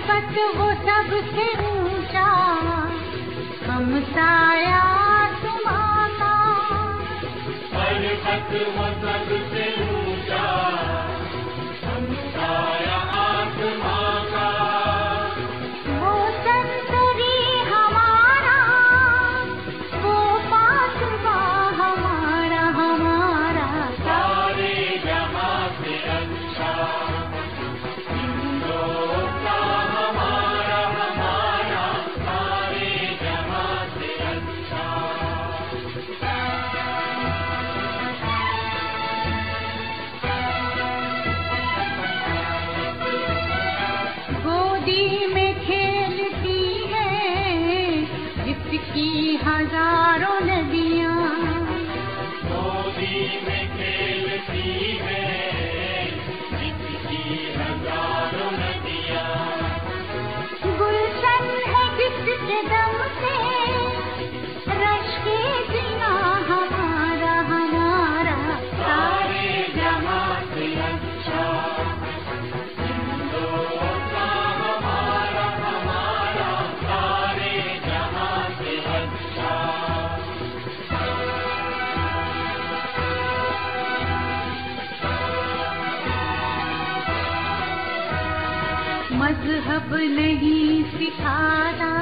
पर्वत वो सबसे ऊँचा। हम साया तुम्हारा। पर्वत वो सबसे ऊँचा। हज़ारों नदियाँ। में खेलती है मज़हब नहीं सिखाना।